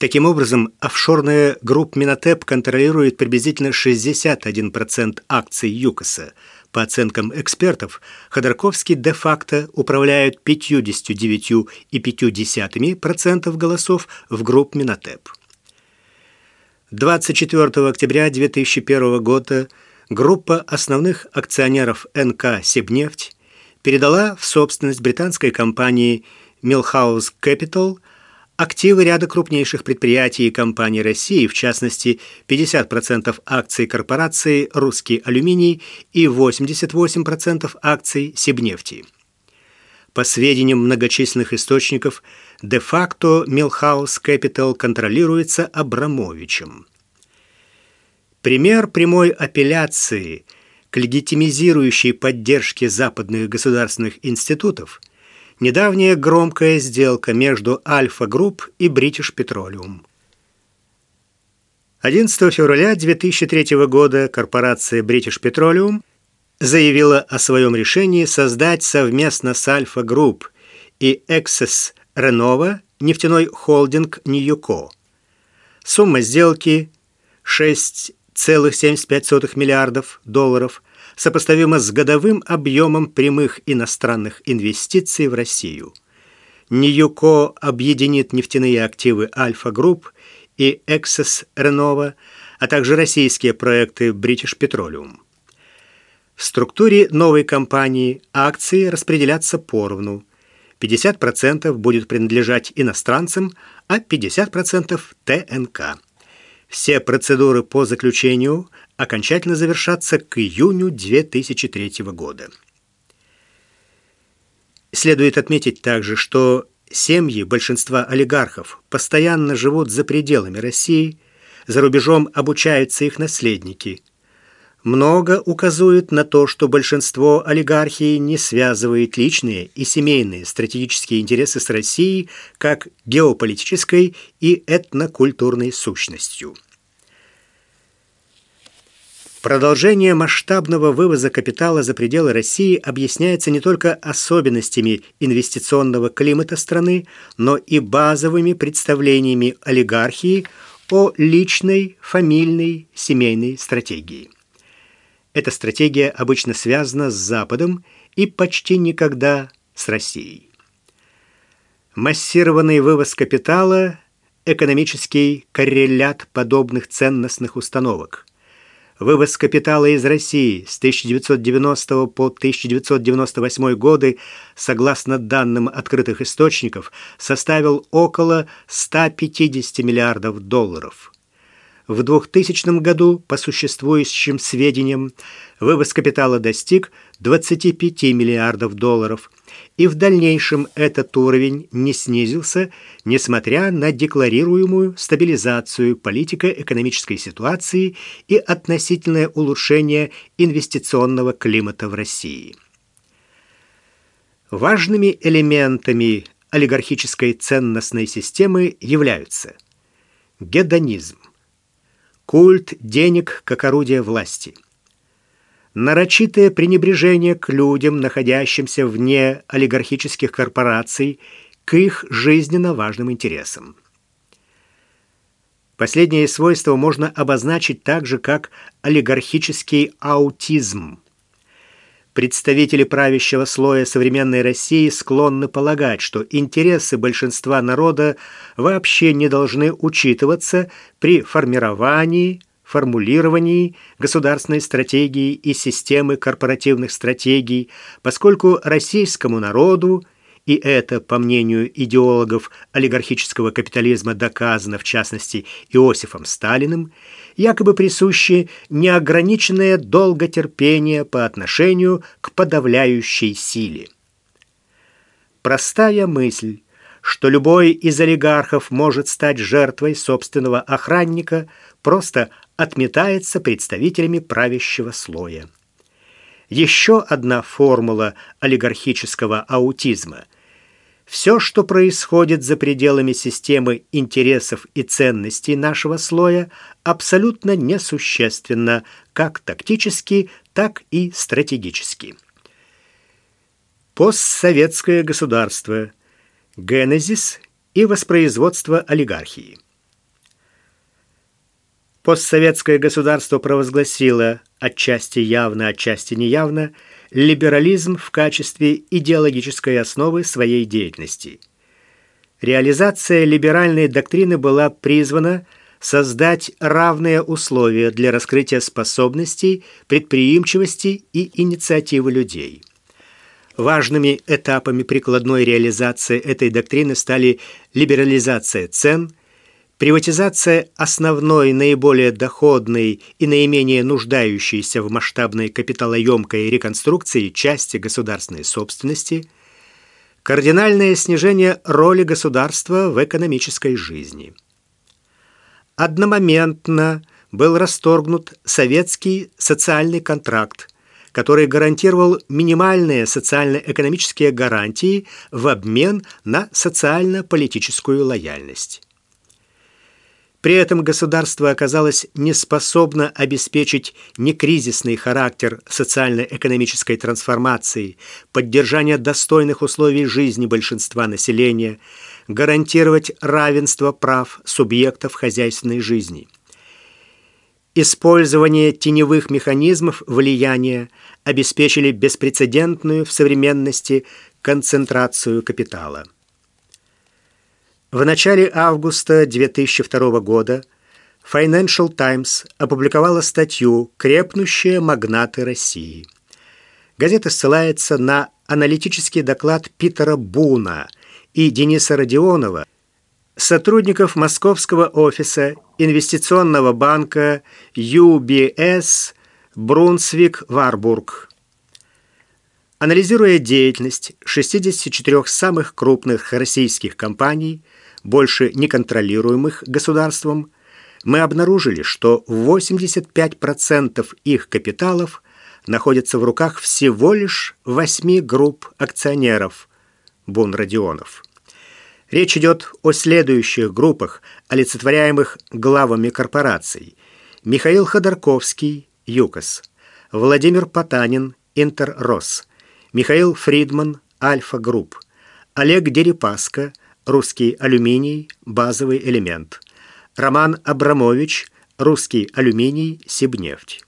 Таким образом, офшорная группа Минотеп контролирует приблизительно 61% акций ЮКОСа. По оценкам экспертов, Ходорковский де-факто управляет 59,5% голосов в группе Минотеп. 24 октября 2001 года группа основных акционеров НК «Сибнефть» передала в собственность британской компании Millhouse Capital активы ряда крупнейших предприятий и компаний России, в частности, 50% акций корпорации «Русский алюминий» и 88% акций «Сибнефти». По сведениям многочисленных источников, де-факто Millhouse Capital контролируется Абрамовичем. Пример прямой апелляции к легитимизирующей поддержке западных государственных институтов – недавняя громкая сделка между Альфа Групп и British Petroleum. 11 февраля 2003 года корпорация British Petroleum заявила о своем решении создать совместно с Альфа Групп и Access Renova нефтяной холдинг Ньюко. Сумма сделки 6 1,75 миллиардов долларов, сопоставимо с годовым объемом прямых иностранных инвестиций в Россию. Ньюко объединит нефтяные активы Альфа Групп и Access Renova, а также российские проекты British Petroleum. В структуре новой компании акции распределятся поровну. 50% будет принадлежать иностранцам, а 50% ТНК. Все процедуры по заключению окончательно завершатся к июню 2003 года. Следует отметить также, что семьи большинства олигархов постоянно живут за пределами России, за рубежом обучаются их наследники. Много указывает на то, что большинство олигархии не связывает личные и семейные стратегические интересы с Россией как геополитической и этнокультурной сущностью. Продолжение масштабного вывоза капитала за пределы России объясняется не только особенностями инвестиционного климата страны, но и базовыми представлениями олигархии о личной, фамильной, семейной стратегии. Эта стратегия обычно связана с Западом и почти никогда с Россией. Массированный вывоз капитала – экономический коррелят подобных ценностных установок – Вывоз капитала из России с 1990 по 1998 годы, согласно данным открытых источников, составил около 150 миллиардов долларов. В 2000 году, по существующим сведениям, вывоз капитала достиг 25 миллиардов долларов, и в дальнейшем этот уровень не снизился, несмотря на декларируемую стабилизацию политико-экономической ситуации и относительное улучшение инвестиционного климата в России. Важными элементами олигархической ценностной системы являются гедонизм, культ денег как орудия власти – нарочитое пренебрежение к людям, находящимся вне олигархических корпораций, к их жизненно важным интересам. Последнее свойство можно обозначить также как олигархический аутизм. Представители правящего слоя современной России склонны полагать, что интересы большинства народа вообще не должны учитываться при формировании, формулировании государственной стратегии и системы корпоративных стратегий, поскольку российскому народу, и это, по мнению идеологов олигархического капитализма, доказано, в частности, Иосифом Сталиным, якобы присуще неограниченное долготерпение по отношению к подавляющей силе. Простая мысль, что любой из олигархов может стать жертвой собственного охранника, просто отметается представителями правящего слоя. Еще одна формула олигархического аутизма. Все, что происходит за пределами системы интересов и ценностей нашего слоя, абсолютно несущественно как тактически, так и стратегически. Постсоветское государство, генезис и воспроизводство олигархии – постсоветское государство провозгласило отчасти явно, отчасти неявно либерализм в качестве идеологической основы своей деятельности. Реализация либеральной доктрины была призвана создать равные условия для раскрытия способностей, предприимчивости и инициативы людей. Важными этапами прикладной реализации этой доктрины стали либерализация цен, приватизация основной, наиболее доходной и наименее нуждающейся в масштабной капиталоемкой реконструкции части государственной собственности, кардинальное снижение роли государства в экономической жизни. Одномоментно был расторгнут советский социальный контракт, который гарантировал минимальные социально-экономические гарантии в обмен на социально-политическую лояльность. При этом государство оказалось неспособно обеспечить некризисный характер социально-экономической трансформации, поддержание достойных условий жизни большинства населения, гарантировать равенство прав субъектов хозяйственной жизни. Использование теневых механизмов влияния обеспечили беспрецедентную в современности концентрацию капитала. В начале августа 2002 года Financial Times опубликовала статью «Крепнущие магнаты России». Газета ссылается на аналитический доклад Питера Буна и Дениса Родионова, сотрудников московского офиса инвестиционного банка UBS Брунсвик-Варбург. Анализируя деятельность 64 самых крупных российских компаний, больше неконтролируемых государством, мы обнаружили, что 85% их капиталов находятся в руках всего лишь восьми групп акционеров Бун Родионов. Речь идет о следующих группах, олицетворяемых главами корпораций. Михаил Ходорковский, ЮКОС, Владимир Потанин, Интеррос, Михаил Фридман, Альфа Групп, Олег Дерипаска, русский алюминий, базовый элемент. Роман Абрамович, русский алюминий, Сибнефть.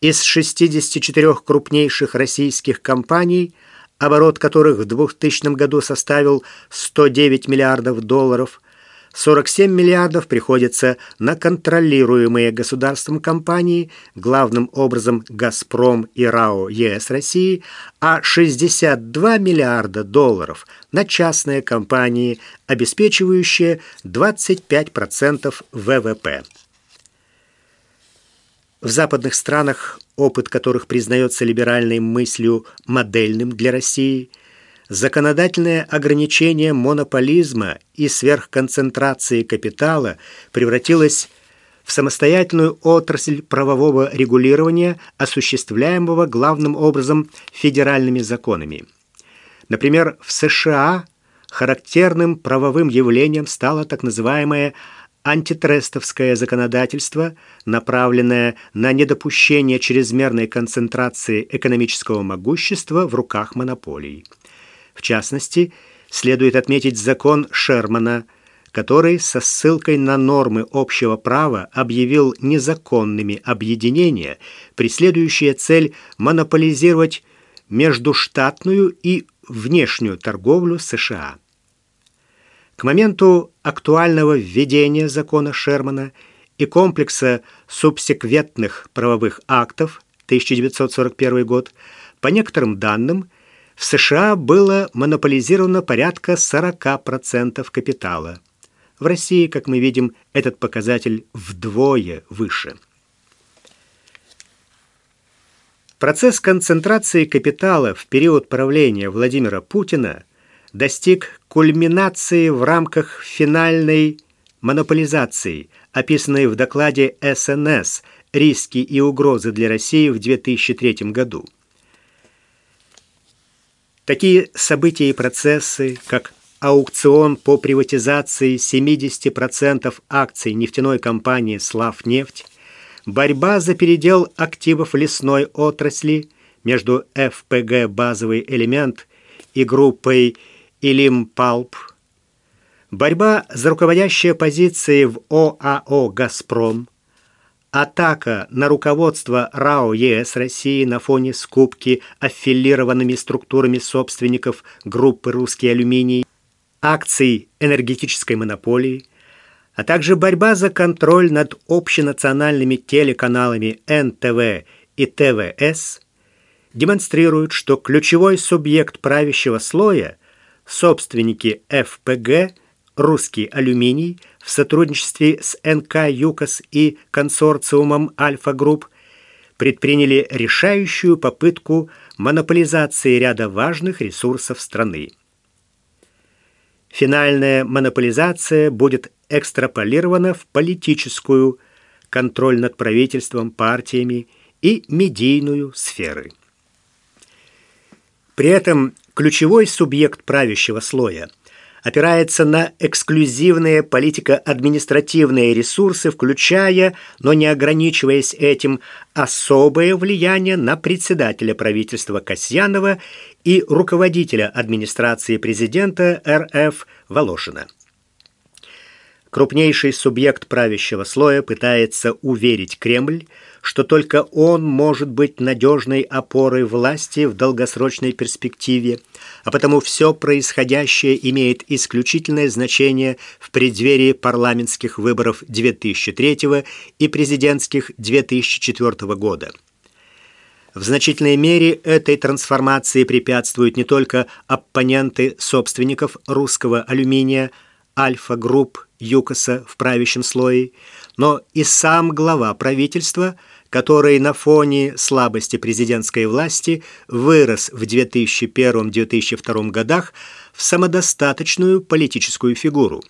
Из 64 крупнейших российских компаний, оборот которых в 2000 году составил 109 миллиардов долларов – 47 миллиардов приходится на контролируемые государством компании, главным образом «Газпром» и РАО ЕС России, а 62 миллиарда долларов на частные компании, обеспечивающие 25% ВВП. В западных странах, опыт которых признается либеральной мыслью модельным для России – законодательное ограничение монополизма и сверхконцентрации капитала превратилось в самостоятельную отрасль правового регулирования, осуществляемого главным образом федеральными законами. Например, в США характерным правовым явлением стало так называемое антитрестовское законодательство, направленное на недопущение чрезмерной концентрации экономического могущества в руках монополий. В частности, следует отметить закон Шермана, который со ссылкой на нормы общего права объявил незаконными объединения, преследующие цель монополизировать междуштатную и внешнюю торговлю США. К моменту актуального введения закона Шермана и комплекса субсеквентных правовых актов 1941 год, по некоторым данным, в США было монополизировано порядка 40% капитала. В России, как мы видим, этот показатель вдвое выше. Процесс концентрации капитала в период правления Владимира Путина достиг кульминации в рамках финальной монополизации, описанной в докладе СНС «Риски и угрозы для России» в 2003 году. Такие события и процессы, как аукцион по приватизации 70% акций нефтяной компании «Славнефть», борьба за передел активов лесной отрасли между ФПГ «Базовый элемент» и группой «Илим Палп», борьба за руководящие позиции в ОАО «Газпром», атака на руководство РАО ЕС России на фоне скупки аффилированными структурами собственников группы «Русский алюминий», акций энергетической монополии, а также борьба за контроль над общенациональными телеканалами НТВ и ТВС демонстрируют, что ключевой субъект правящего слоя – собственники ФПГ, «Русский алюминий» в сотрудничестве с НК «ЮКОС» и консорциумом «Альфа-Групп» предприняли решающую попытку монополизации ряда важных ресурсов страны. Финальная монополизация будет экстраполирована в политическую, контроль над правительством, партиями и медийную сферы. При этом ключевой субъект правящего слоя опирается на эксклюзивные политико-административные ресурсы, включая, но не ограничиваясь этим, особое влияние на председателя правительства Касьянова и руководителя администрации президента РФ Волошина. Крупнейший субъект правящего слоя пытается уверить Кремль, что только он может быть надежной опорой власти в долгосрочной перспективе, а потому все происходящее имеет исключительное значение в преддверии парламентских выборов 2003 и президентских 2004 года. В значительной мере этой трансформации препятствуют не только оппоненты собственников русского алюминия, Альфа-групп, ЮКОСа в правящем слое, но и сам глава правительства, который на фоне слабости президентской власти вырос в 2001-2002 годах в самодостаточную политическую фигуру.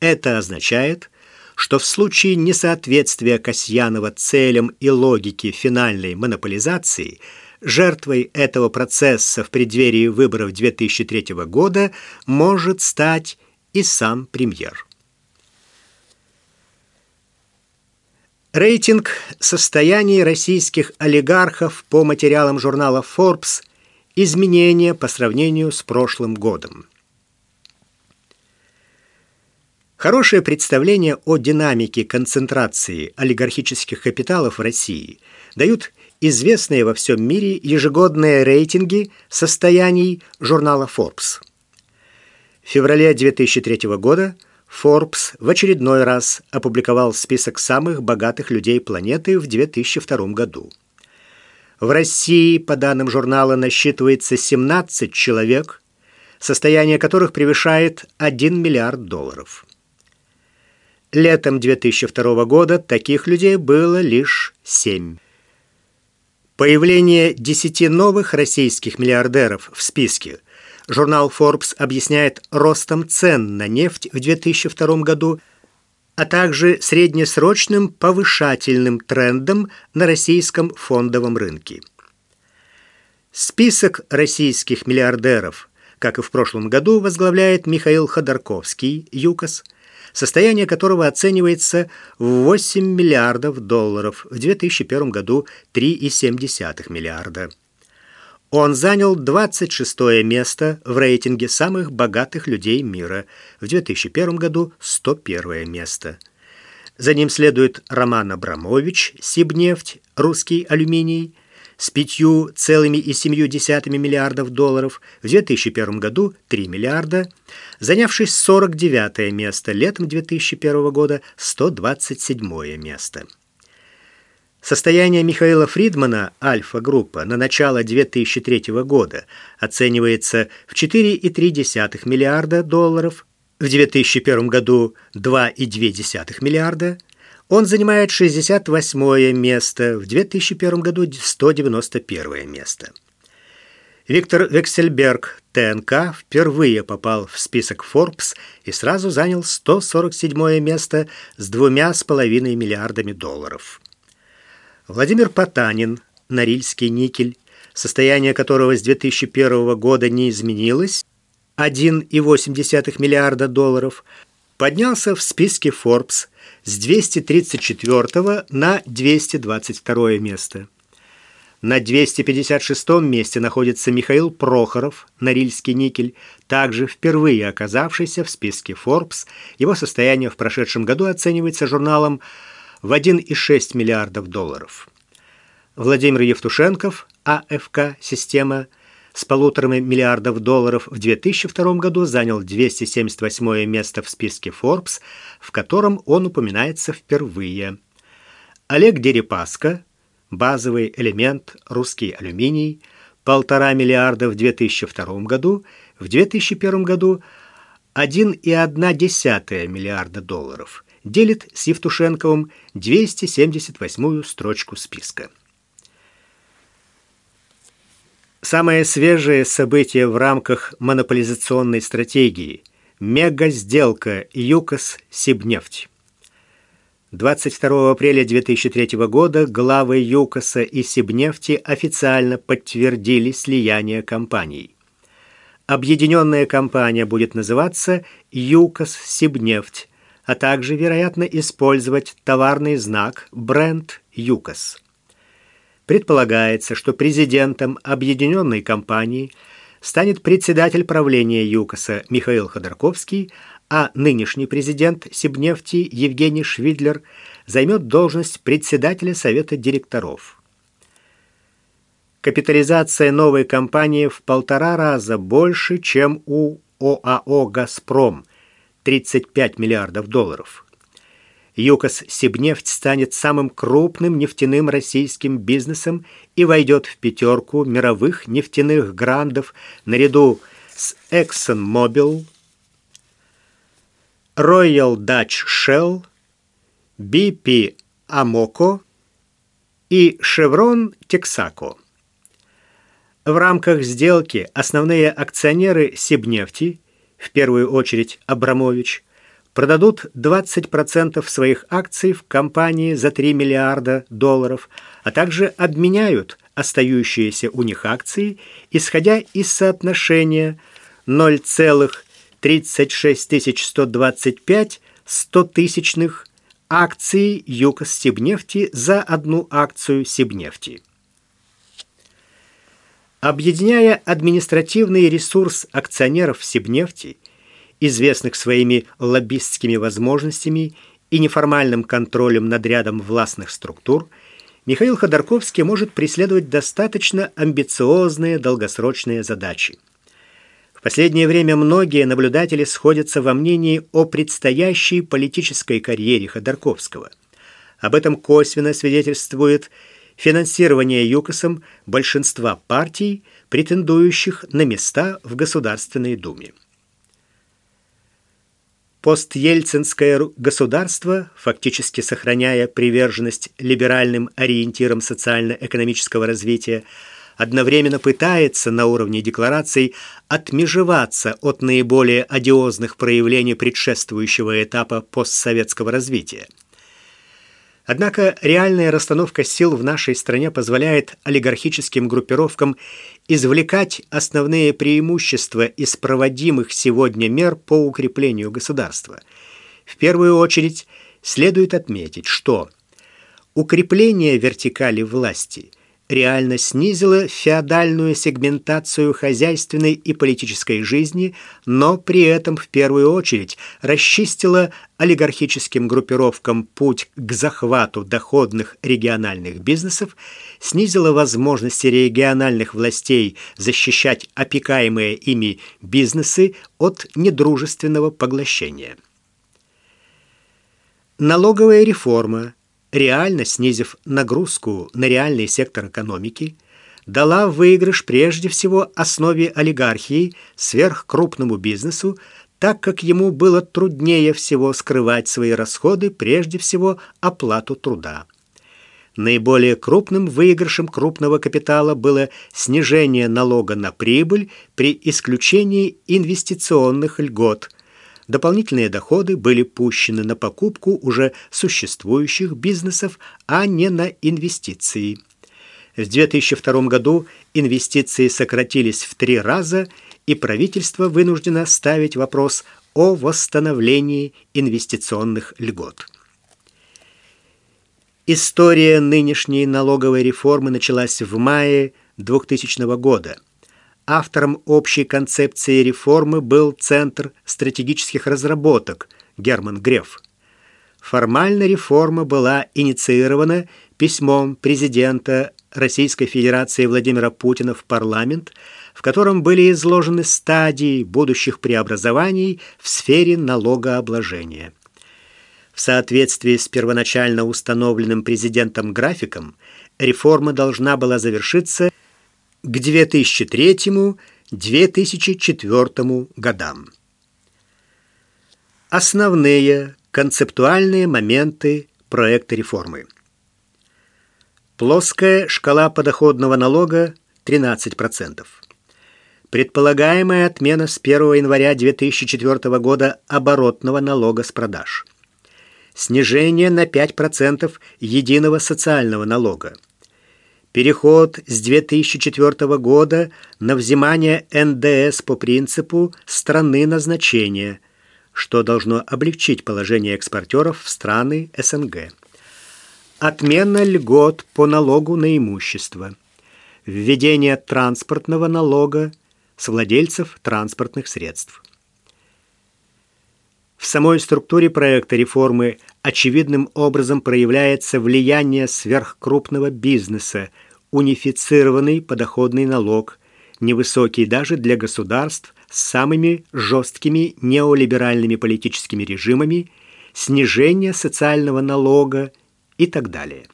Это означает, что в случае несоответствия Касьянова целям и логике финальной монополизации жертвой этого процесса в преддверии выборов 2003 года может стать и сам премьер. Рейтинг состояния российских олигархов по материалам журнала Forbes изменения по сравнению с прошлым годом. Хорошее представление о динамике концентрации олигархических капиталов в России дают известные во всем мире ежегодные рейтинги состояний журнала Forbes. В феврале 2003 года – Forbes в очередной раз опубликовал список самых богатых людей планеты в 2002 году. В России, по данным журнала, насчитывается 17 человек, состояние которых превышает 1 миллиард долларов. Летом 2002 года таких людей было лишь 7. Появление 10 новых российских миллиардеров в списке – Журнал Forbes объясняет ростом цен на нефть в 2002 году, а также среднесрочным повышательным трендом на российском фондовом рынке. Список российских миллиардеров, как и в прошлом году, возглавляет Михаил Ходорковский, ЮКОС, состояние которого оценивается в 8 миллиардов долларов, в 2001 году 3,7 миллиарда. Он занял 26 место в рейтинге самых богатых людей мира. В 2001 году 101 место. За ним следует Роман Абрамович, Сибнефть, Русский алюминий, с 5,7 миллиардов долларов, в 2001 году 3 миллиарда, занявший 49 место летом 2001 года 127 место. Состояние Михаила Фридмана «Альфа-группа» на начало 2003 года оценивается в 4,3 миллиарда долларов, в 2001 году 2,2 миллиарда. Он занимает 68 место, в 2001 году 191 место. Виктор Вексельберг, ТНК, впервые попал в список Forbes и сразу занял 147 место с 2,5 миллиардами долларов. Владимир Потанин, Норильский никель, состояние которого с 2001 года не изменилось, 1,8 миллиарда долларов, поднялся в списке Forbes с 234 на 222 место. На 256 месте находится Михаил Прохоров, Норильский никель, также впервые оказавшийся в списке Forbes. Его состояние в прошедшем году оценивается журналом в 1,6 миллиардов долларов. Владимир Евтушенков, АФК «Система» с полуторами миллиардов долларов в 2002 году занял 278 место в списке Forbes, в котором он упоминается впервые. Олег Дерипаска, базовый элемент русский алюминий, полтора миллиарда в 2002 году, в 2001 году 1,1 миллиарда долларов, делит с Евтушенковым 278-ю строчку списка. Самое свежее событие в рамках монополизационной стратегии – мега-сделка ЮКОС-Сибнефть. 22 апреля 2003 года главы ЮКОСа и Сибнефти официально подтвердили слияние компаний. Объединенная компания будет называться ЮКОС Сибнефть, а также, вероятно, использовать товарный знак бренд ЮКОС. Предполагается, что президентом объединенной компании станет председатель правления ЮКОСа Михаил Ходорковский, а нынешний президент Сибнефти Евгений Швидлер займет должность председателя совета директоров. Капитализация новой компании в полтора раза больше, чем у ОАО «Газпром» – 35 миллиардов долларов. ЮКОС Сибнефть станет самым крупным нефтяным российским бизнесом и войдет в пятерку мировых нефтяных грандов наряду с ExxonMobil, Royal Dutch Shell, BP Amoco и Chevron Texaco. В рамках сделки основные акционеры Сибнефти, в первую очередь Абрамович, продадут 20% своих акций в компании за 3 миллиарда долларов, а также обменяют остающиеся у них акции, исходя из соотношения 0,36125 стотысячных акций ЮКОС Сибнефти за одну акцию Сибнефти. Объединяя административный ресурс акционеров Сибнефти – известных своими лоббистскими возможностями и неформальным контролем над рядом властных структур, Михаил Ходорковский может преследовать достаточно амбициозные долгосрочные задачи. В последнее время многие наблюдатели сходятся во мнении о предстоящей политической карьере Ходорковского. Об этом косвенно свидетельствует финансирование ЮКОСом большинства партий, претендующих на места в Государственной Думе. Постельцинское государство, фактически сохраняя приверженность либеральным ориентирам социально-экономического развития, одновременно пытается на уровне деклараций отмежеваться от наиболее одиозных проявлений предшествующего этапа постсоветского развития. Однако реальная расстановка сил в нашей стране позволяет олигархическим группировкам извлекать основные преимущества из проводимых сегодня мер по укреплению государства. В первую очередь следует отметить, что укрепление вертикали власти реально снизила феодальную сегментацию хозяйственной и политической жизни, но при этом в первую очередь расчистила олигархическим группировкам путь к захвату доходных региональных бизнесов, снизила возможности региональных властей защищать опекаемые ими бизнесы от недружественного поглощения. Налоговая реформа – реально снизив нагрузку на реальный сектор экономики, дала выигрыш прежде всего основе олигархии сверхкрупному бизнесу, так как ему было труднее всего скрывать свои расходы, прежде всего оплату труда. Наиболее крупным выигрышем крупного капитала было снижение налога на прибыль при исключении инвестиционных льгот – Дополнительные доходы были пущены на покупку уже существующих бизнесов, а не на инвестиции. В 2002 году инвестиции сократились в три раза, и правительство вынуждено ставить вопрос о восстановлении инвестиционных льгот. История нынешней налоговой реформы началась в мае 2000 года – Автором общей концепции реформы был Центр стратегических разработок Герман Греф. формально реформа была инициирована письмом президента Российской Федерации Владимира Путина в парламент, в котором были изложены стадии будущих преобразований в сфере налогообложения. В соответствии с первоначально установленным президентом графиком, реформа должна была завершиться к 2003-2004 годам. Основные концептуальные моменты проекта реформы. Плоская шкала подоходного налога 13%. Предполагаемая отмена с 1 января 2004 года оборотного налога с продаж. Снижение на 5% единого социального налога. Переход с 2004 года на взимание НДС по принципу страны назначения, что должно облегчить положение экспортеров в страны СНГ. Отмена льгот по налогу на имущество. Введение транспортного налога с владельцев транспортных средств. В самой структуре проекта реформы очевидным образом проявляется влияние сверхкрупного бизнеса, унифицированный подоходный налог, невысокий даже для государств с самыми жесткими неолиберальными политическими режимами, снижение социального налога и так далее.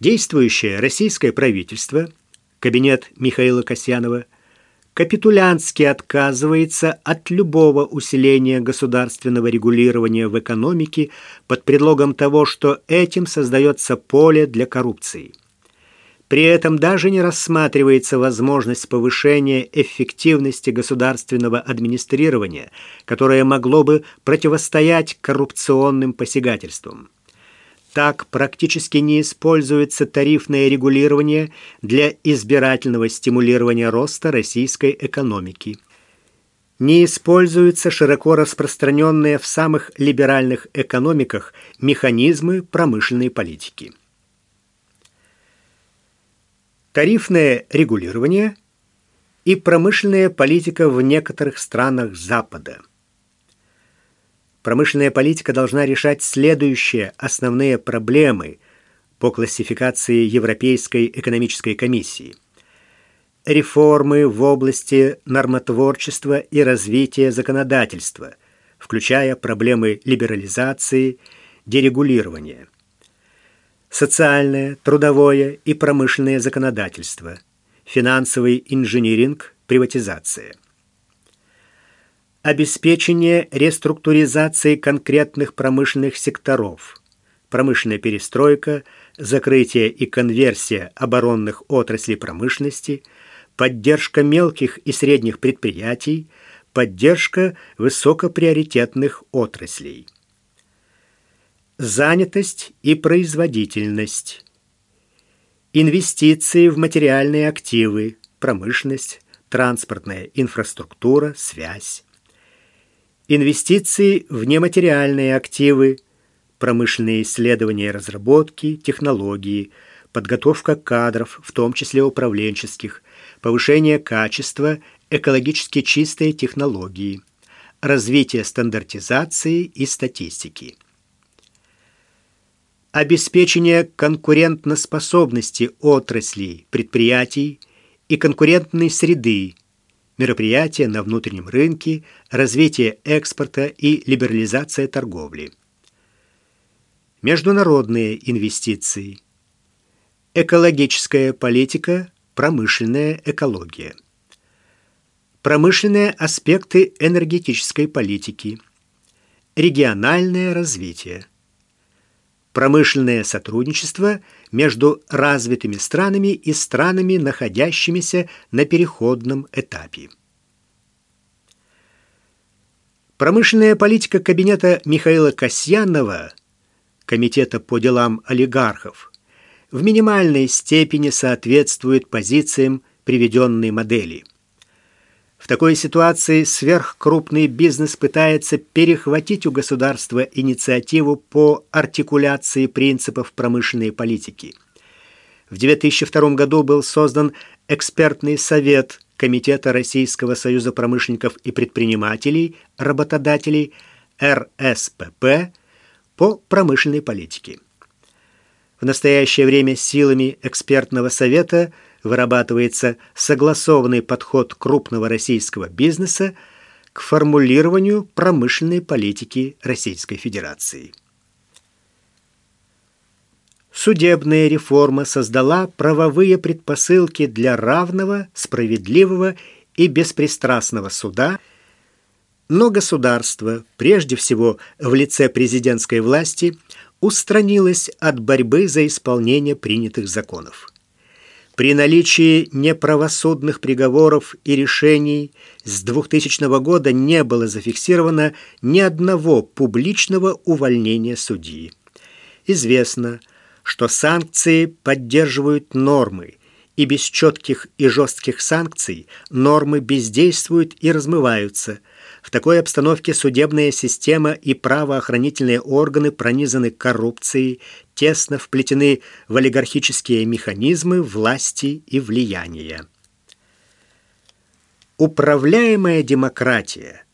Действующее российское правительство, кабинет Михаила Касьянова, капитулянски отказывается от любого усиления государственного регулирования в экономике под предлогом того, что этим создается поле для коррупции. При этом даже не рассматривается возможность повышения эффективности государственного администрирования, которое могло бы противостоять коррупционным посягательствам. Так практически не используется тарифное регулирование для избирательного стимулирования роста российской экономики. Не используются широко распространенные в самых либеральных экономиках механизмы промышленной политики тарифное регулирование и промышленная политика в некоторых странах Запада. Промышленная политика должна решать следующие основные проблемы по классификации Европейской экономической комиссии. Реформы в области нормотворчества и развития законодательства, включая проблемы либерализации, дерегулирования социальное, трудовое и промышленное законодательство, финансовый инжиниринг, приватизация. Обеспечение реструктуризации конкретных промышленных секторов, промышленная перестройка, закрытие и конверсия оборонных отраслей промышленности, поддержка мелких и средних предприятий, поддержка высокоприоритетных отраслей. Занятость и производительность, инвестиции в материальные активы, промышленность, транспортная инфраструктура, связь, инвестиции в нематериальные активы, промышленные исследования и разработки, технологии, подготовка кадров, в том числе управленческих, повышение качества, экологически чистые технологии, развитие стандартизации и статистики. Обеспечение конкурентоспособности отраслей, предприятий и конкурентной среды, мероприятия на внутреннем рынке, развитие экспорта и либерализация торговли. Международные инвестиции. Экологическая политика, промышленная экология. Промышленные аспекты энергетической политики. Региональное развитие промышленное сотрудничество между развитыми странами и странами, находящимися на переходном этапе. Промышленная политика кабинета Михаила Касьянова, Комитета по делам олигархов, в минимальной степени соответствует позициям приведенной модели – в такой ситуации сверхкрупный бизнес пытается перехватить у государства инициативу по артикуляции принципов промышленной политики. В 2002 году был создан экспертный совет Комитета Российского союза промышленников и предпринимателей, работодателей, РСПП по промышленной политике. В настоящее время силами экспертного совета вырабатывается согласованный подход крупного российского бизнеса к формулированию промышленной политики Российской Федерации. Судебная реформа создала правовые предпосылки для равного, справедливого и беспристрастного суда, но государство, прежде всего в лице президентской власти, устранилось от борьбы за исполнение принятых законов. При наличии неправосудных приговоров и решений с 2000 года не было зафиксировано ни одного публичного увольнения судьи. Известно, что санкции поддерживают нормы, и без четких и жестких санкций нормы бездействуют и размываются – в такой обстановке судебная система и правоохранительные органы пронизаны коррупцией, тесно вплетены в олигархические механизмы власти и влияния. Управляемая демократия,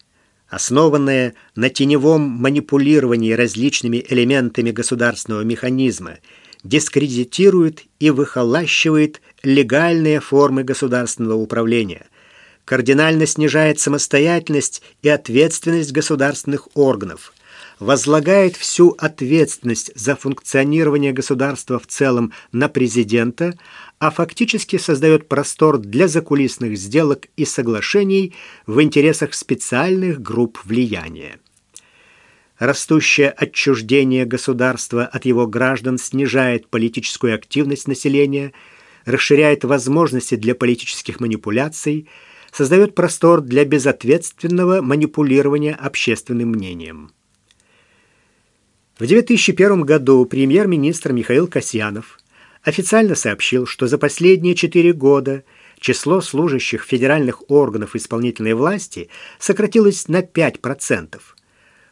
основанная на теневом манипулировании различными элементами государственного механизма, дискредитирует и выхолащивает легальные формы государственного управления – кардинально снижает самостоятельность и ответственность государственных органов, возлагает всю ответственность за функционирование государства в целом на президента, а фактически создает простор для закулисных сделок и соглашений в интересах специальных групп влияния. Растущее отчуждение государства от его граждан снижает политическую активность населения, расширяет возможности для политических манипуляций, создает простор для безответственного манипулирования общественным мнением. В 2001 году премьер-министр Михаил Касьянов официально сообщил, что за последние четыре года число служащих федеральных органов исполнительной власти сократилось на 5%,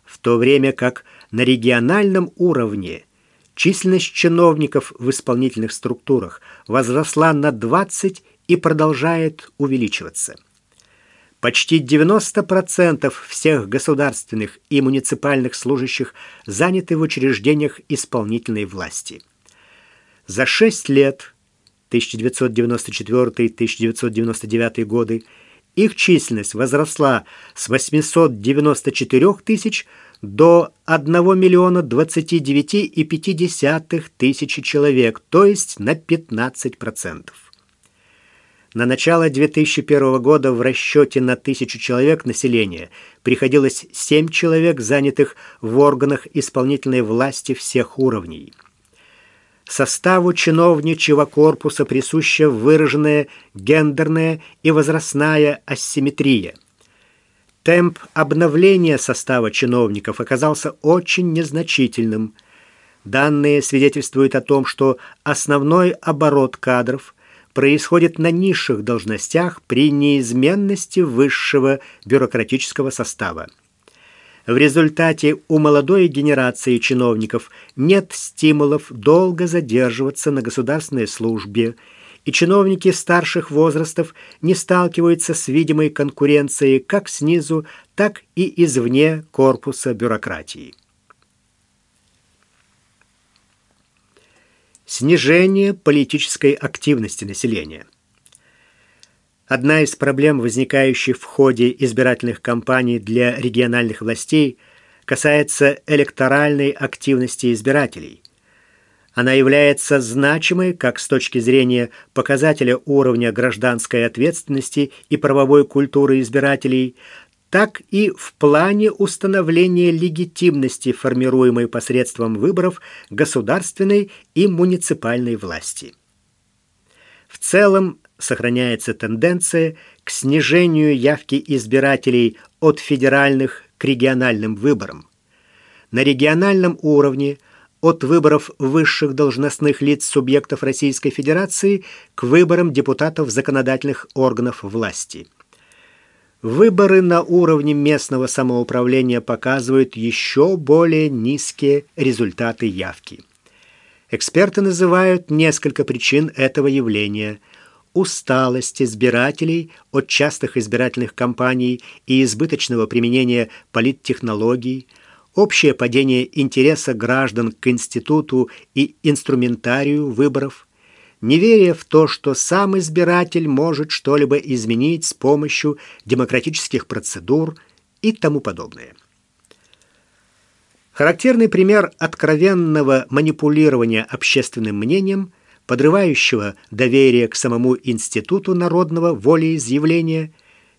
в то время как на региональном уровне численность чиновников в исполнительных структурах возросла на 20 и продолжает увеличиваться. Почти 90% всех государственных и муниципальных служащих заняты в учреждениях исполнительной власти. За 6 лет 1994-1999 годы их численность возросла с 894 тысяч до 1 миллиона 29,5 тысячи человек, то есть на 15%. На начало 2001 года в расчете на тысячу человек населения приходилось 7 человек, занятых в органах исполнительной власти всех уровней. Составу чиновничьего корпуса присуща выраженная гендерная и возрастная асимметрия. Темп обновления состава чиновников оказался очень незначительным. Данные свидетельствуют о том, что основной оборот кадров – происходит на низших должностях при неизменности высшего бюрократического состава. В результате у молодой генерации чиновников нет стимулов долго задерживаться на государственной службе, и чиновники старших возрастов не сталкиваются с видимой конкуренцией как снизу, так и извне корпуса бюрократии. Снижение политической активности населения. Одна из проблем, возникающих в ходе избирательных кампаний для региональных властей, касается электоральной активности избирателей. Она является значимой как с точки зрения показателя уровня гражданской ответственности и правовой культуры избирателей, так и в плане установления легитимности, формируемой посредством выборов государственной и муниципальной власти. В целом сохраняется тенденция к снижению явки избирателей от федеральных к региональным выборам. На региональном уровне от выборов высших должностных лиц субъектов Российской Федерации к выборам депутатов законодательных органов власти – Выборы на уровне местного самоуправления показывают еще более низкие результаты явки. Эксперты называют несколько причин этого явления. усталость избирателей от частых избирательных кампаний и избыточного применения политтехнологий, общее падение интереса граждан к институту и инструментарию выборов, неверие в то, что сам избиратель может что-либо изменить с помощью демократических процедур и тому подобное. Характерный пример откровенного манипулирования общественным мнением, подрывающего доверие к самому институту народного волеизъявления,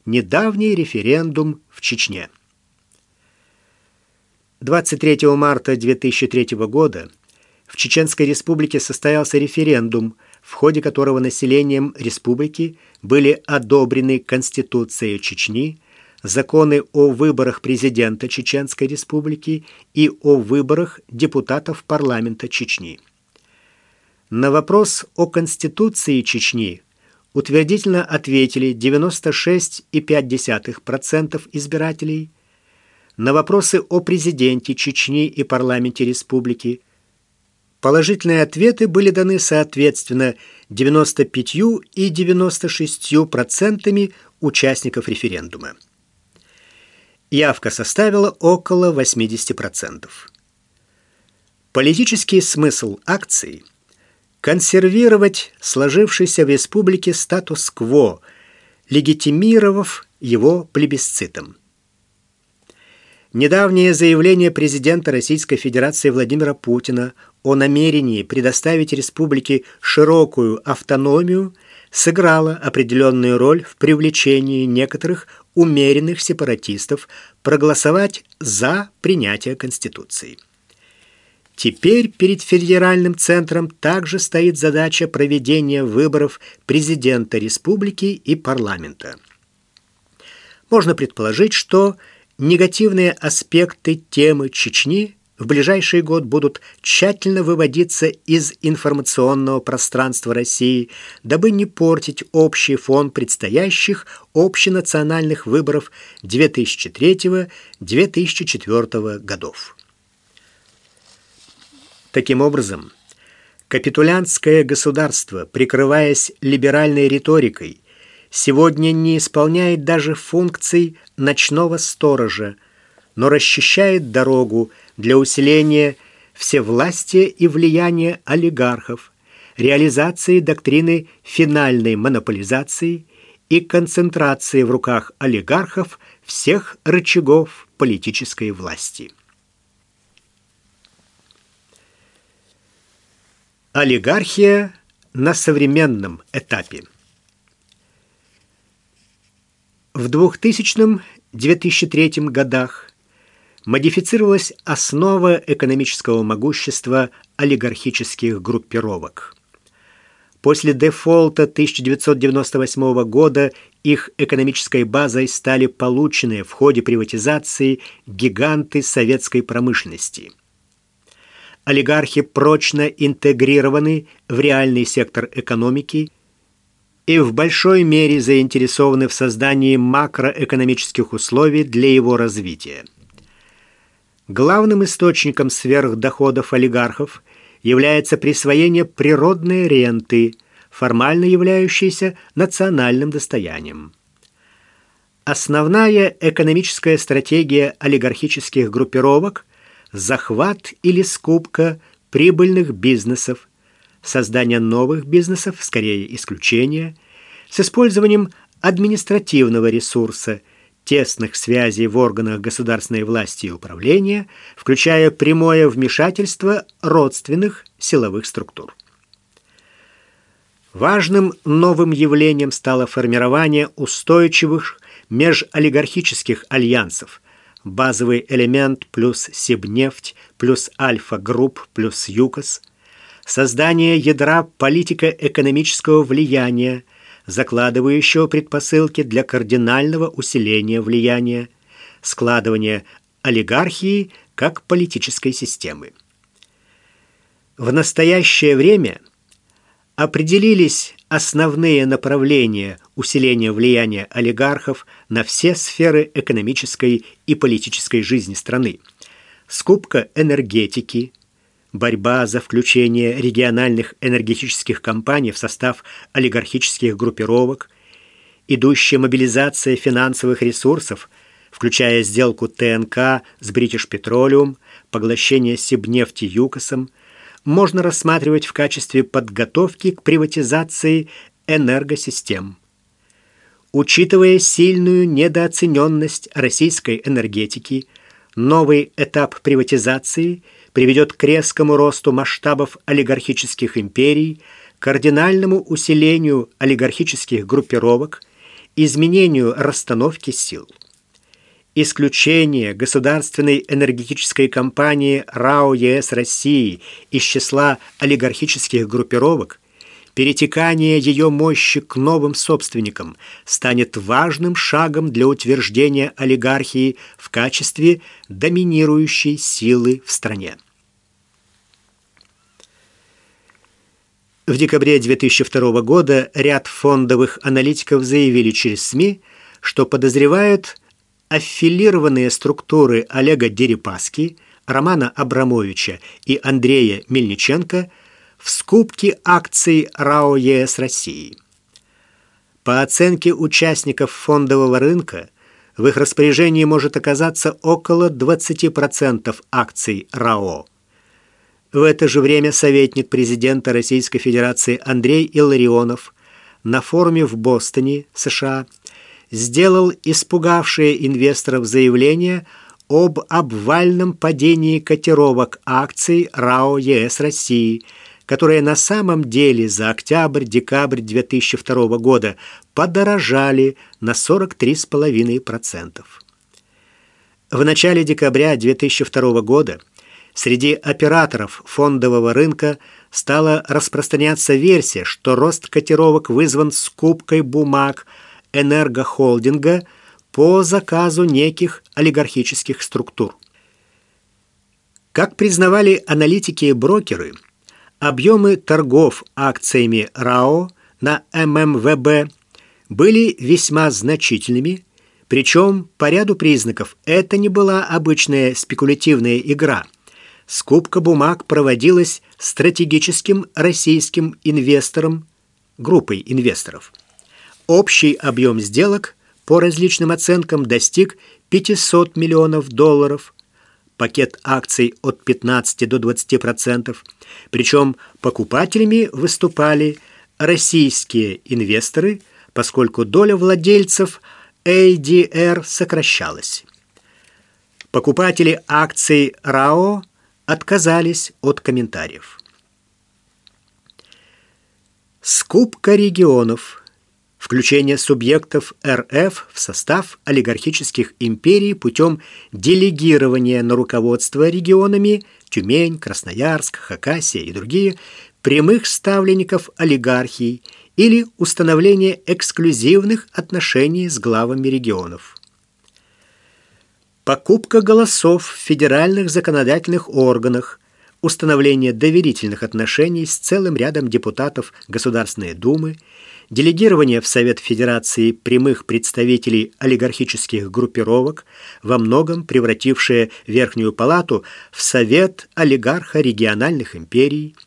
недавний референдум в Чечне. 23 марта 2003 года в Чеченской республике состоялся референдум, в ходе которого населением республики были одобрены Конституция Чечни, законы о выборах президента Чеченской республики и о выборах депутатов парламента Чечни. На вопрос о Конституции Чечни утвердительно ответили 96,5% избирателей, на вопросы о президенте Чечни и парламенте республики Положительные ответы были даны соответственно 95 и 96% участников референдума. Явка составила около 80%. Политический смысл акции – консервировать сложившийся в республике статус-кво, легитимировав его плебисцитом. Недавнее заявление президента Российской Федерации Владимира Путина о намерении предоставить республике широкую автономию сыграло определенную роль в привлечении некоторых умеренных сепаратистов проголосовать за принятие Конституции. Теперь перед федеральным центром также стоит задача проведения выборов президента республики и парламента. Можно предположить, что негативные аспекты темы Чечни в ближайший год будут тщательно выводиться из информационного пространства России, дабы не портить общий фон предстоящих общенациональных выборов 2003-2004 годов. Таким образом, капитулянское государство, прикрываясь либеральной риторикой, сегодня не исполняет даже функций ночного сторожа, но расчищает дорогу для усиления всевластия и влияния олигархов, реализации доктрины финальной монополизации и концентрации в руках олигархов всех рычагов политической власти. Олигархия на современном этапе. В 2000-2003 годах модифицировалась основа экономического могущества олигархических группировок. После дефолта 1998 года их экономической базой стали полученные в ходе приватизации гиганты советской промышленности. Олигархи прочно интегрированы в реальный сектор экономики и в большой мере заинтересованы в создании макроэкономических условий для его развития. Главным источником сверхдоходов олигархов является присвоение природной ренты, формально являющейся национальным достоянием. Основная экономическая стратегия олигархических группировок – захват или скупка прибыльных бизнесов, создание новых бизнесов, скорее исключение, с использованием административного ресурса – тесных связей в органах государственной власти и управления, включая прямое вмешательство родственных силовых структур. Важным новым явлением стало формирование устойчивых межолигархических альянсов базовый элемент плюс Сибнефть плюс Альфа-групп плюс ЮКОС, создание ядра политико-экономического влияния – закладывающего предпосылки для кардинального усиления влияния, складывания олигархии как политической системы. В настоящее время определились основные направления усиления влияния олигархов на все сферы экономической и политической жизни страны. Скупка энергетики, борьба за включение региональных энергетических компаний в состав олигархических группировок, идущая мобилизация финансовых ресурсов, включая сделку ТНК с British Petroleum, поглощение Сибнефти ЮКОСом, можно рассматривать в качестве подготовки к приватизации энергосистем. Учитывая сильную недооцененность российской энергетики, новый этап приватизации приведет к резкому росту масштабов олигархических империй, кардинальному усилению олигархических группировок, изменению расстановки сил. Исключение государственной энергетической компании РАО ЕС России из числа олигархических группировок – перетекание ее мощи к новым собственникам станет важным шагом для утверждения олигархии в качестве доминирующей силы в стране. В декабре 2002 года ряд фондовых аналитиков заявили через СМИ, что подозревают аффилированные структуры Олега Дерипаски, Романа Абрамовича и Андрея Мельниченко – в скупке акций РАО ЕС России. По оценке участников фондового рынка, в их распоряжении может оказаться около 20% акций РАО. В это же время советник президента Российской Федерации Андрей Илларионов на форуме в Бостоне, США, сделал испугавшее инвесторов заявление об обвальном падении котировок акций РАО ЕС России – которые на самом деле за октябрь-декабрь 2002 года подорожали на 43,5%. В начале декабря 2002 года среди операторов фондового рынка стала распространяться версия, что рост котировок вызван скупкой бумаг энергохолдинга по заказу неких олигархических структур. Как признавали аналитики и брокеры – Объемы торгов акциями РАО на ММВБ были весьма значительными, причем по ряду признаков это не была обычная спекулятивная игра. Скупка бумаг проводилась стратегическим российским инвестором, группой инвесторов. Общий объем сделок по различным оценкам достиг 500 миллионов долларов, пакет акций от 15 до 20%, причем покупателями выступали российские инвесторы, поскольку доля владельцев ADR сокращалась. Покупатели акций РАО отказались от комментариев. Скупка регионов – включение субъектов РФ в состав олигархических империй путем делегирования на руководство регионами Тюмень, Красноярск, Хакасия и другие прямых ставленников олигархии или установление эксклюзивных отношений с главами регионов. Покупка голосов в федеральных законодательных органах, установление доверительных отношений с целым рядом депутатов Государственной Думы – делегирование в Совет Федерации прямых представителей олигархических группировок, во многом превратившее Верхнюю Палату в Совет олигарха региональных империй,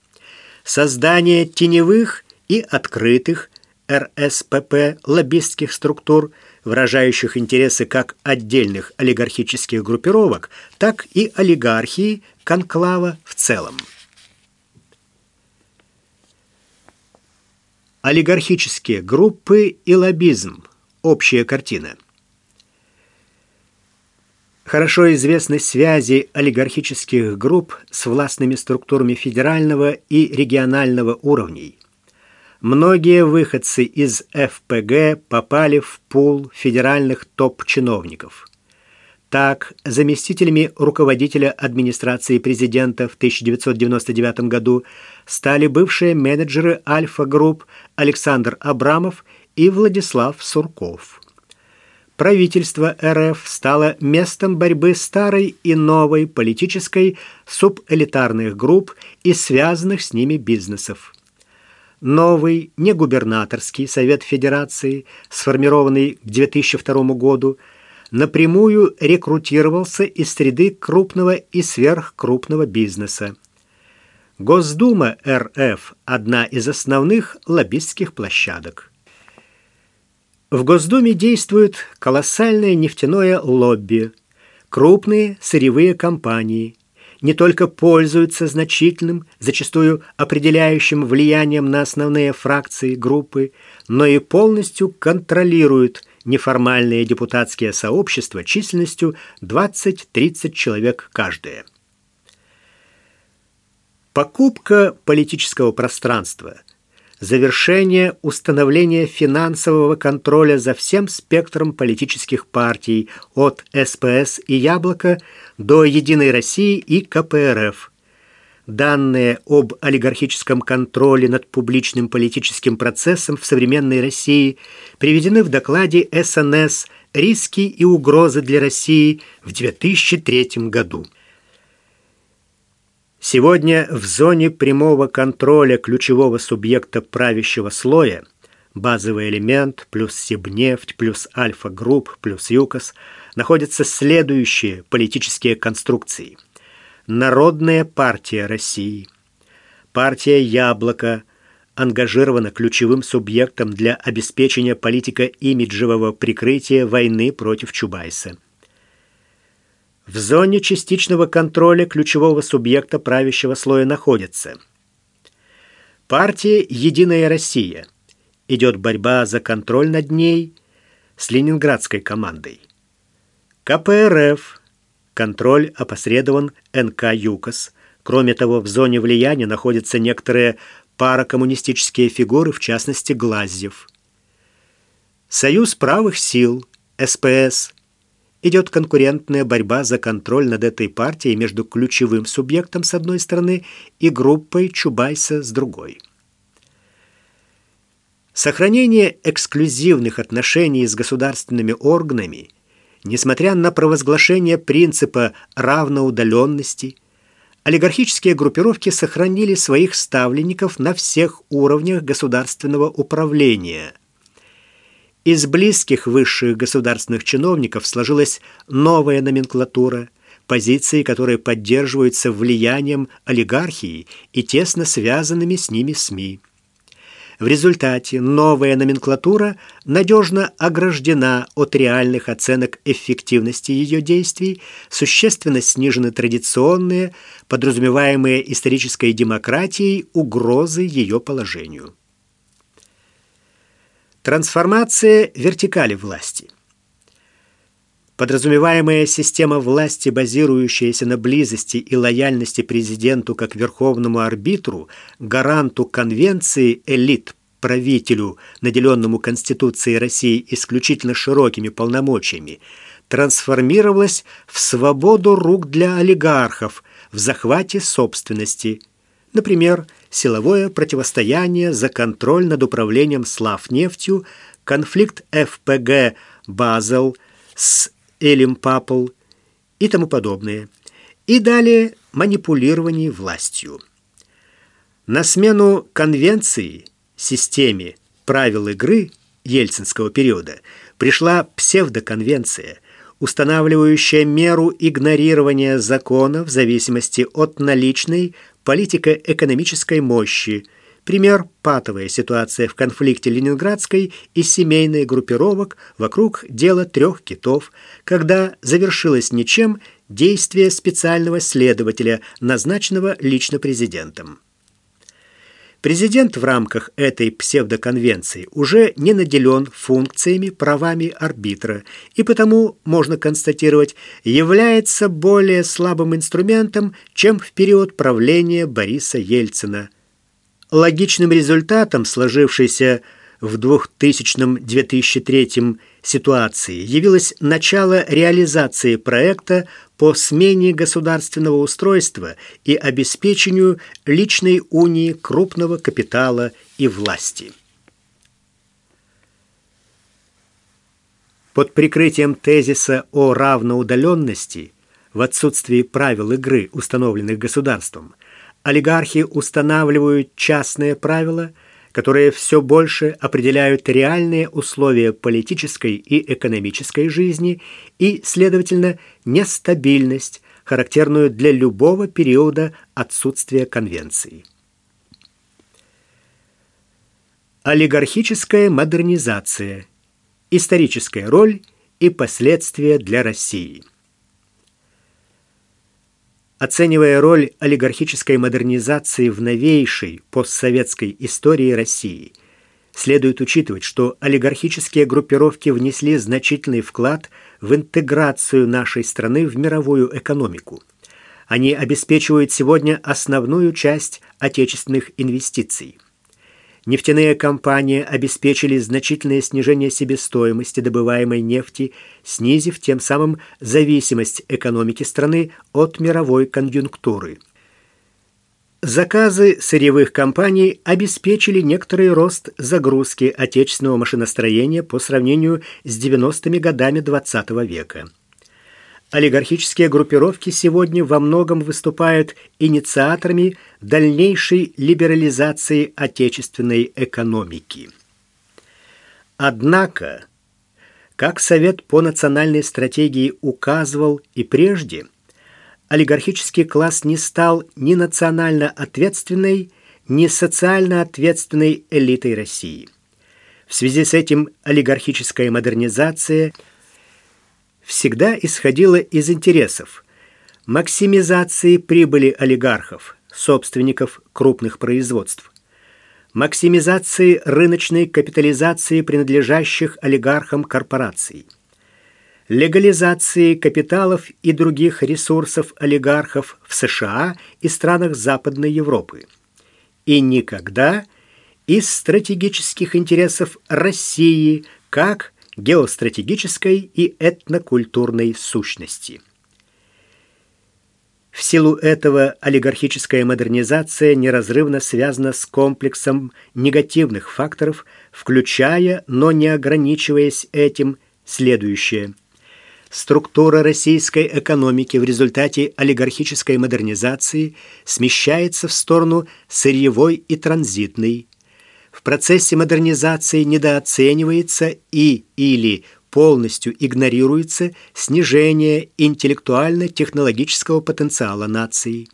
создание теневых и открытых РСПП лоббистских структур, выражающих интересы как отдельных олигархических группировок, так и олигархии конклава в целом. Олигархические группы и лоббизм. Общая картина. Хорошо известны связи олигархических групп с властными структурами федерального и регионального уровней. Многие выходцы из ФПГ попали в пул федеральных топ-чиновников. Так, заместителями руководителя администрации президента в 1999 году стали бывшие менеджеры Альфа-групп Александр Абрамов и Владислав Сурков. Правительство РФ стало местом борьбы старой и новой политической субэлитарных групп и связанных с ними бизнесов. Новый негубернаторский Совет Федерации, сформированный к 2002 году, напрямую рекрутировался из среды крупного и сверхкрупного бизнеса. Госдума РФ – одна из основных лоббистских площадок. В Госдуме действует колоссальное нефтяное лобби, крупные сырьевые компании не только пользуются значительным, зачастую определяющим влиянием на основные фракции группы, но и полностью контролируют неформальные депутатские сообщества численностью 20-30 человек каждое. Покупка политического пространства, завершение установления финансового контроля за всем спектром политических партий от СПС и «Яблоко» до «Единой России» и КПРФ. Данные об олигархическом контроле над публичным политическим процессом в современной России приведены в докладе СНС «Риски и угрозы для России» в 2003 году. Сегодня в зоне прямого контроля ключевого субъекта правящего слоя базовый элемент плюс Сибнефть плюс Альфа-групп плюс ЮКОС находятся следующие политические конструкции. Народная партия России, партия Яблоко ангажирована ключевым субъектом для обеспечения политико-имиджевого прикрытия войны против Чубайса – в зоне частичного контроля ключевого субъекта правящего слоя находится партия «Единая Россия». Идет борьба за контроль над ней с ленинградской командой. КПРФ. Контроль опосредован НК «ЮКОС». Кроме того, в зоне влияния находятся некоторые паракоммунистические фигуры, в частности, Глазьев. Союз правых сил, СПС – идет конкурентная борьба за контроль над этой партией между ключевым субъектом с одной стороны и группой Чубайса с другой. Сохранение эксклюзивных отношений с государственными органами, несмотря на провозглашение принципа равноудаленности, олигархические группировки сохранили своих ставленников на всех уровнях государственного управления – из близких высших государственных чиновников сложилась новая номенклатура, позиции которые поддерживаются влиянием олигархии и тесно связанными с ними СМИ. В результате новая номенклатура надежно ограждена от реальных оценок эффективности ее действий, существенно снижены традиционные, подразумеваемые исторической демократией, угрозы ее положению. Трансформация вертикали власти. Подразумеваемая система власти, базирующаяся на близости и лояльности президенту как верховному арбитру, гаранту конвенции элит, правителю, наделенному Конституцией России исключительно широкими полномочиями, трансформировалась в свободу рук для олигархов, в захвате собственности. Например, силовое противостояние за контроль над управлением Славнефтью, конфликт ФПГ «Базел» с Элим Папл и тому подобное. И далее манипулирование властью. На смену конвенции, системе правил игры ельцинского периода пришла псевдоконвенция, устанавливающая меру игнорирования закона в зависимости от наличной политика экономической мощи. Пример – патовая ситуация в конфликте Ленинградской и семейной группировок вокруг дела трех китов, когда завершилось ничем действие специального следователя, назначенного лично президентом. Президент в рамках этой псевдоконвенции уже не наделен функциями, правами арбитра, и потому, можно констатировать, является более слабым инструментом, чем в период правления Бориса Ельцина. Логичным результатом сложившейся в 2000-2003 ситуации явилось начало реализации проекта по смене государственного устройства и обеспечению личной унии крупного капитала и власти. Под прикрытием тезиса о равноудаленности в отсутствии правил игры, установленных государством, олигархи устанавливают частные правила – которые все больше определяют реальные условия политической и экономической жизни и, следовательно, нестабильность, характерную для любого периода отсутствия конвенции. Олигархическая модернизация. Историческая роль и последствия для России. Оценивая роль олигархической модернизации в новейшей постсоветской истории России, следует учитывать, что олигархические группировки внесли значительный вклад в интеграцию нашей страны в мировую экономику. Они обеспечивают сегодня основную часть отечественных инвестиций – Нефтяные компании обеспечили значительное снижение себестоимости добываемой нефти, снизив тем самым зависимость экономики страны от мировой конъюнктуры. Заказы сырьевых компаний обеспечили некоторый рост загрузки отечественного машиностроения по сравнению с 90-ми годами XX века. Олигархические группировки сегодня во многом выступают инициаторами дальнейшей либерализации отечественной экономики. Однако, как Совет по национальной стратегии указывал и прежде, олигархический класс не стал ни национально ответственной, ни социально ответственной элитой России. В связи с этим олигархическая модернизация – всегда исходила из интересов. Максимизации прибыли олигархов, собственников крупных производств, максимизации рыночной капитализации принадлежащих олигархам корпораций, легализации капиталов и других ресурсов олигархов в США и странах Западной Европы. И никогда из стратегических интересов России как геостратегической и этнокультурной сущности. В силу этого олигархическая модернизация неразрывно связана с комплексом негативных факторов, включая, но не ограничиваясь этим, следующее. Структура российской экономики в результате олигархической модернизации смещается в сторону сырьевой и транзитной, в процессе модернизации недооценивается и или полностью игнорируется снижение интеллектуально-технологического потенциала нации.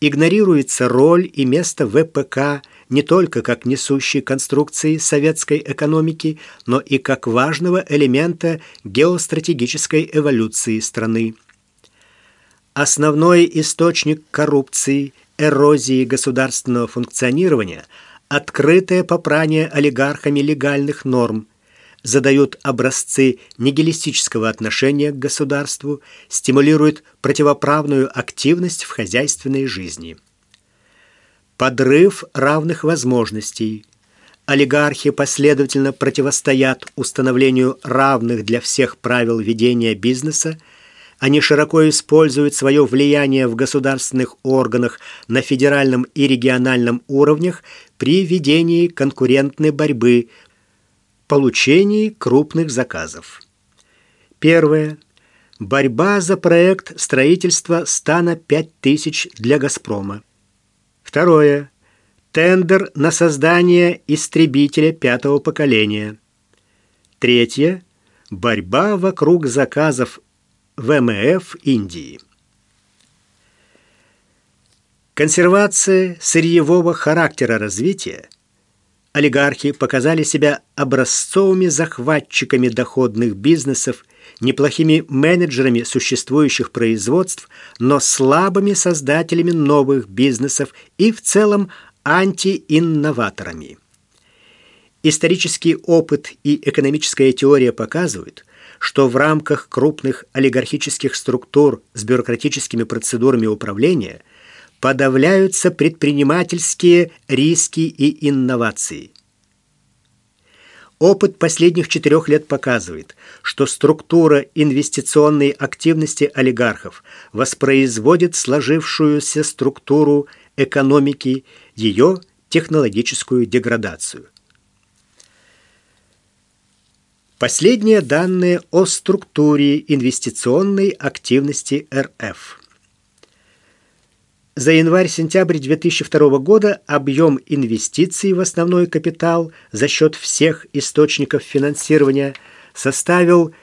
Игнорируется роль и место ВПК не только как несущей конструкции советской экономики, но и как важного элемента геостратегической эволюции страны. Основной источник коррупции, эрозии государственного функционирования – открытое попрание олигархами легальных норм, задают образцы нигилистического отношения к государству, стимулируют противоправную активность в хозяйственной жизни. Подрыв равных возможностей. Олигархи последовательно противостоят установлению равных для всех правил ведения бизнеса, они широко используют свое влияние в государственных органах на федеральном и региональном уровнях при ведении конкурентной борьбы, получении крупных заказов. Первое. Борьба за проект строительства стана 5000 для «Газпрома». Второе. Тендер на создание истребителя пятого поколения. Третье. Борьба вокруг заказов ВМФ Индии. Консервация сырьевого характера развития олигархи показали себя образцовыми захватчиками доходных бизнесов, неплохими менеджерами существующих производств, но слабыми создателями новых бизнесов и в целом антиинноваторами. Исторический опыт и экономическая теория показывают, что в рамках крупных олигархических структур с бюрократическими процедурами управления подавляются предпринимательские риски и инновации. Опыт последних четырех лет показывает, что структура инвестиционной активности олигархов воспроизводит сложившуюся структуру экономики, ее технологическую деградацию. Последние данные о структуре инвестиционной активности РФ. За январь-сентябрь 2002 года объем инвестиций в основной капитал за счет всех источников финансирования составил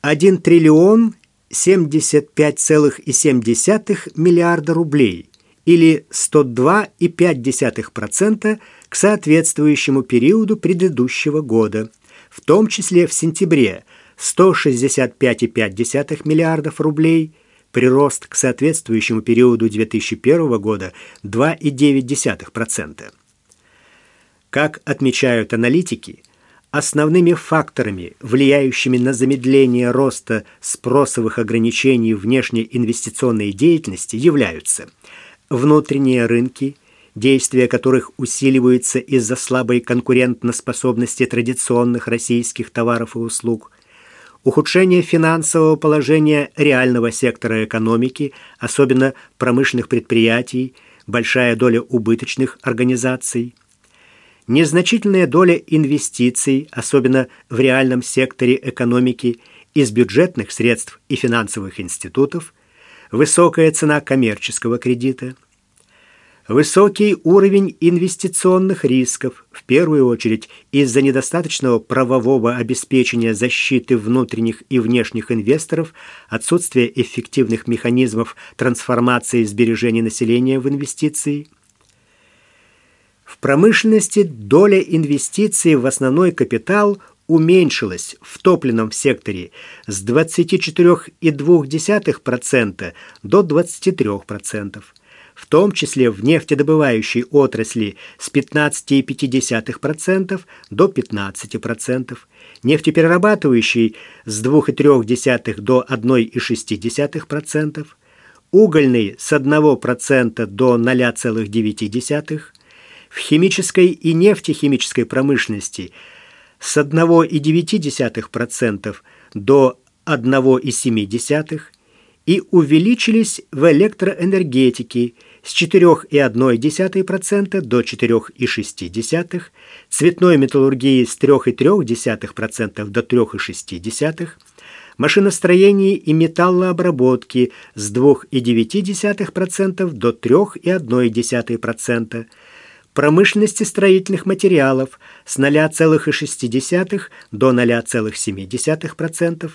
1 триллион 75,7 миллиарда рублей или 102,5% к соответствующему периоду предыдущего года, в том числе в сентябре 165,5 миллиардов рублей, прирост к соответствующему периоду 2001 года 2,9%. Как отмечают аналитики, основными факторами, влияющими на замедление роста спросовых ограничений внешней инвестиционной деятельности являются внутренние рынки, действия которых усиливаются из-за слабой конкурентоспособности традиционных российских товаров и услуг, ухудшение финансового положения реального сектора экономики, особенно промышленных предприятий, большая доля убыточных организаций – Незначительная доля инвестиций, особенно в реальном секторе экономики, из бюджетных средств и финансовых институтов, высокая цена коммерческого кредита, высокий уровень инвестиционных рисков, в первую очередь из-за недостаточного правового обеспечения защиты внутренних и внешних инвесторов, отсутствия эффективных механизмов трансформации сбережений населения в инвестиции – в промышленности доля инвестиций в основной капитал уменьшилась в топливном секторе с 24,2% до 23%, в том числе в нефтедобывающей отрасли с 15,5% до 15%, нефтеперерабатывающей с 2,3% до 1,6%, угольной с 1% до 0,9%, в химической и нефтехимической промышленности с 1,9% до 1,7% и увеличились в электроэнергетике с 4,1% до 4,6%, цветной металлургии с 3,3% до 3,6%, машиностроении и металлообработки с 2,9% до 3,1%, промышленности строительных материалов с 0,6 до 0,7%,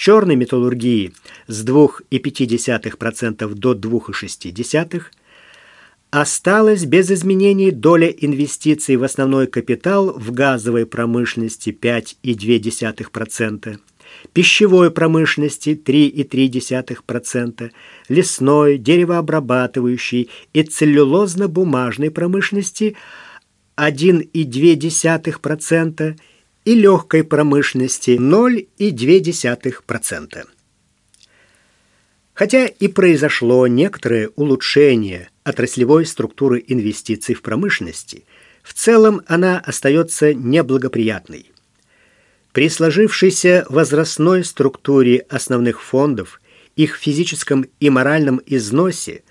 черной металлургии с 2,5% до 2,6%, осталась без изменений доля инвестиций в основной капитал в газовой промышленности 5,2%, пищевой промышленности 3,3%, лесной, деревообрабатывающей и целлюлозно-бумажной промышленности 1,2% и легкой промышленности 0,2%. Хотя и произошло некоторое улучшение отраслевой структуры инвестиций в промышленности, в целом она остается неблагоприятной. При сложившейся возрастной структуре основных фондов, их физическом и моральном износе,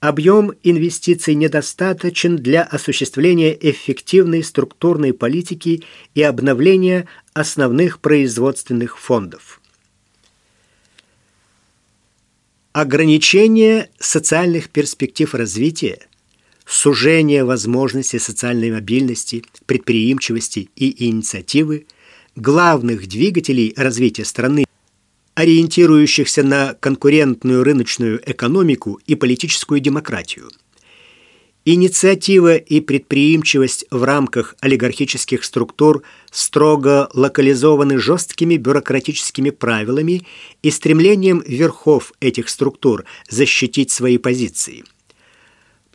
объем инвестиций недостаточен для осуществления эффективной структурной политики и обновления основных производственных фондов. Ограничение социальных перспектив развития, сужение возможностей социальной мобильности, предприимчивости и инициативы – главных двигателей развития страны, ориентирующихся на конкурентную рыночную экономику и политическую демократию. Инициатива и предприимчивость в рамках олигархических структур строго локализованы жесткими бюрократическими правилами и стремлением верхов этих структур защитить свои позиции.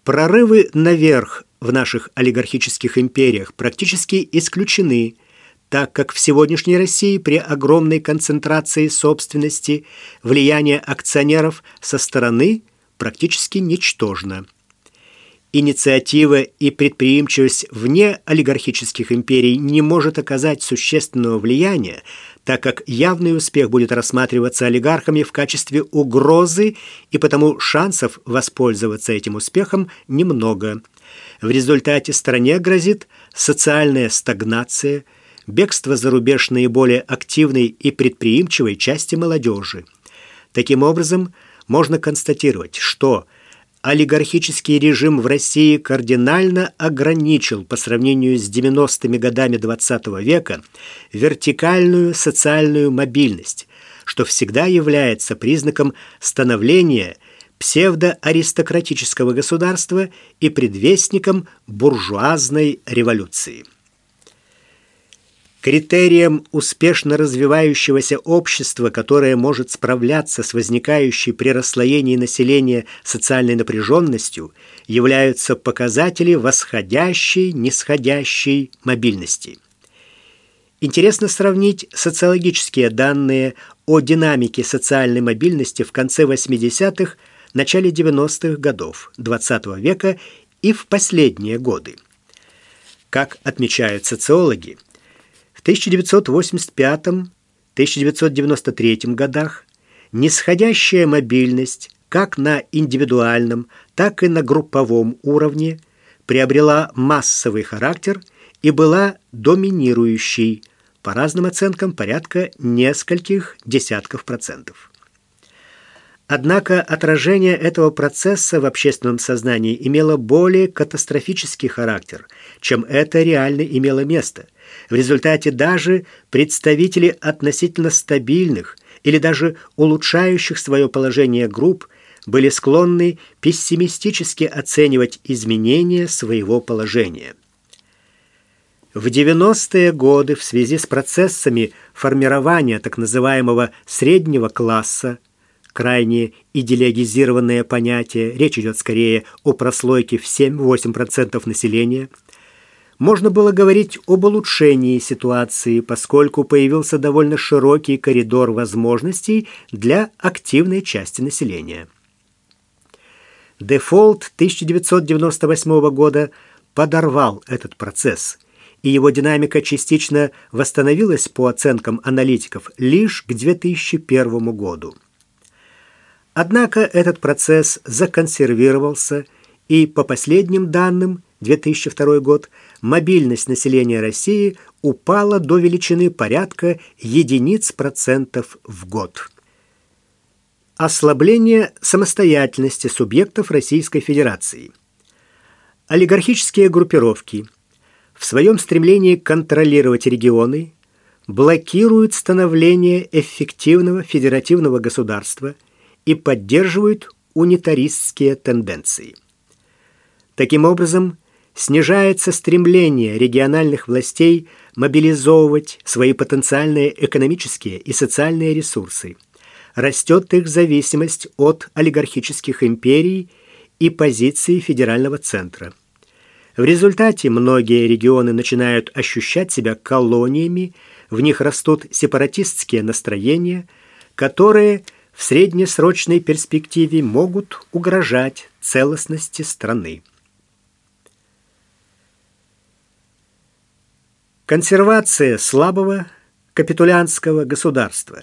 Прорывы наверх в наших олигархических империях практически исключены – так как в сегодняшней России при огромной концентрации собственности влияние акционеров со стороны практически ничтожно. Инициатива и предприимчивость вне олигархических империй не может оказать существенного влияния, так как явный успех будет рассматриваться олигархами в качестве угрозы, и потому шансов воспользоваться этим успехом немного. В результате стране грозит социальная стагнация – бегство за рубеж наиболее активной и предприимчивой части молодежи. Таким образом, можно констатировать, что олигархический режим в России кардинально ограничил по сравнению с 90-ми годами XX -го века вертикальную социальную мобильность, что всегда является признаком становления псевдоаристократического государства и предвестником буржуазной революции. Критерием успешно развивающегося общества, которое может справляться с возникающей при расслоении населения социальной напряженностью, являются показатели восходящей, нисходящей мобильности. Интересно сравнить социологические данные о динамике социальной мобильности в конце 80-х, начале 90-х годов XX -го века и в последние годы. Как отмечают социологи, 1985-1993 годах нисходящая мобильность как на индивидуальном, так и на групповом уровне приобрела массовый характер и была доминирующей, по разным оценкам порядка нескольких десятков процентов. Однако отражение этого процесса в общественном сознании имело более катастрофический характер, чем это реально имело место. В результате даже представители относительно стабильных или даже улучшающих свое положение групп были склонны пессимистически оценивать изменения своего положения. В 90-е годы в связи с процессами формирования так называемого среднего класса крайне идеологизированное понятие, речь идет скорее о прослойке в 7-8% населения, можно было говорить об улучшении ситуации, поскольку появился довольно широкий коридор возможностей для активной части населения. Дефолт 1998 года подорвал этот процесс, и его динамика частично восстановилась по оценкам аналитиков лишь к 2001 году. Однако этот процесс законсервировался, и по последним данным 2002 год мобильность населения России упала до величины порядка единиц процентов в год. Ослабление самостоятельности субъектов Российской Федерации. Олигархические группировки в своем стремлении контролировать регионы блокируют становление эффективного федеративного государства – и поддерживают унитаристские тенденции. Таким образом, снижается стремление региональных властей мобилизовывать свои потенциальные экономические и социальные ресурсы. Растет их зависимость от олигархических империй и позиции федерального центра. В результате многие регионы начинают ощущать себя колониями, в них растут сепаратистские настроения, которые – в среднесрочной перспективе могут угрожать целостности страны. Консервация слабого капитулянского государства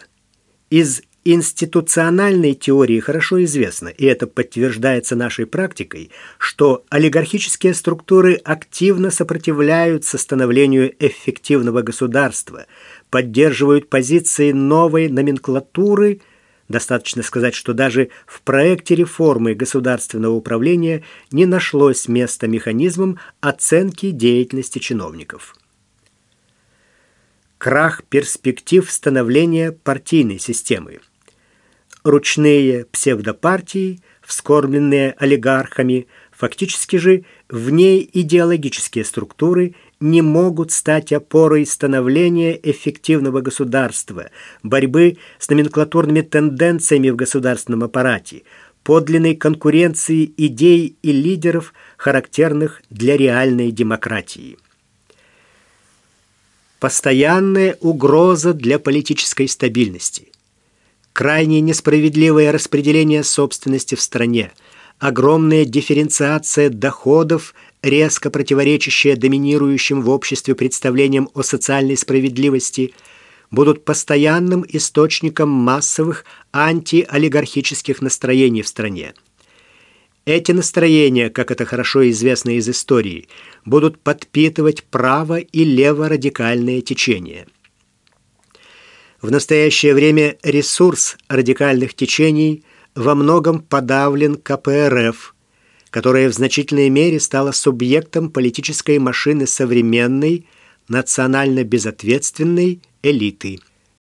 из институциональной теории хорошо известно, и это подтверждается нашей практикой, что олигархические структуры активно сопротивляются становлению эффективного государства, поддерживают позиции новой номенклатуры – Достаточно сказать, что даже в проекте реформы государственного управления не нашлось места механизмам оценки деятельности чиновников. Крах перспектив становления партийной системы. Ручные псевдопартии, вскормленные олигархами, фактически же внеидеологические структуры – не могут стать опорой становления эффективного государства, борьбы с номенклатурными тенденциями в государственном аппарате, подлинной конкуренции идей и лидеров, характерных для реальной демократии. Постоянная угроза для политической стабильности. Крайне несправедливое распределение собственности в стране, огромная дифференциация доходов – резко противоречащие доминирующим в обществе представлениям о социальной справедливости, будут постоянным источником массовых антиолигархических настроений в стране. Эти настроения, как это хорошо известно из истории, будут подпитывать право- и леворадикальные течения. В настоящее время ресурс радикальных течений во многом подавлен КПРФ – которая в значительной мере стала субъектом политической машины современной, национально безответственной элиты.